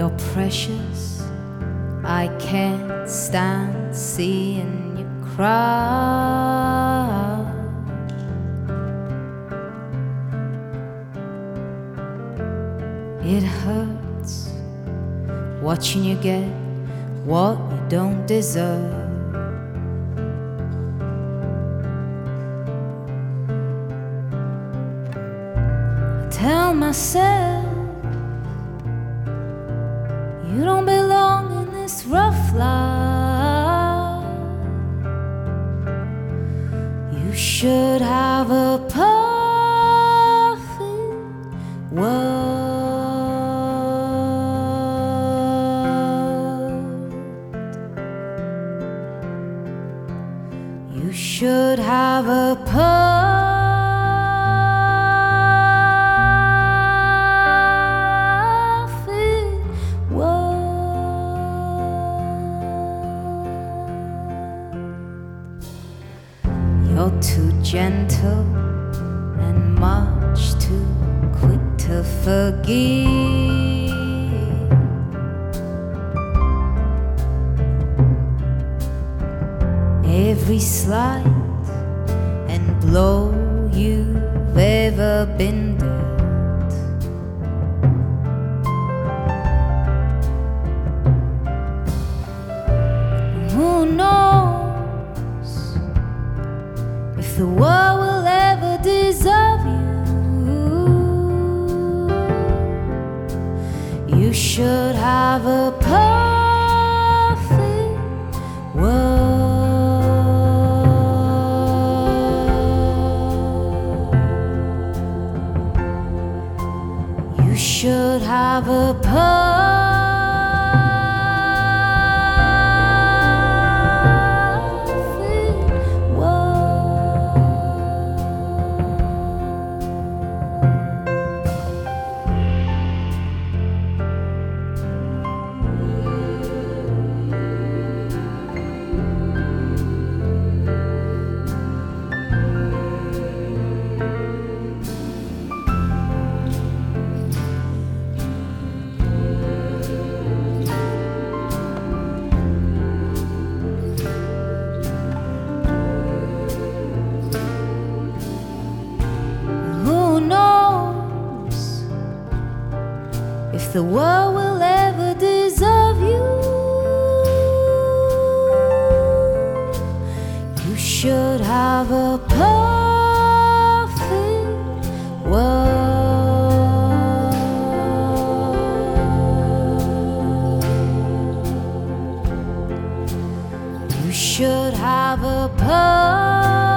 You're precious. I can't stand seeing you cry. It hurts watching you get what you don't deserve. I tell myself you don't belong in this rough life. You should have a perfect world. You should have a perfect You're too gentle and much too quick to forgive. Every slight and blow you've ever been dealt. The world will ever deserve you? You should have a perfect world. You should have a if the world will ever deserve you. You should have a perfect world. You should have a perfect.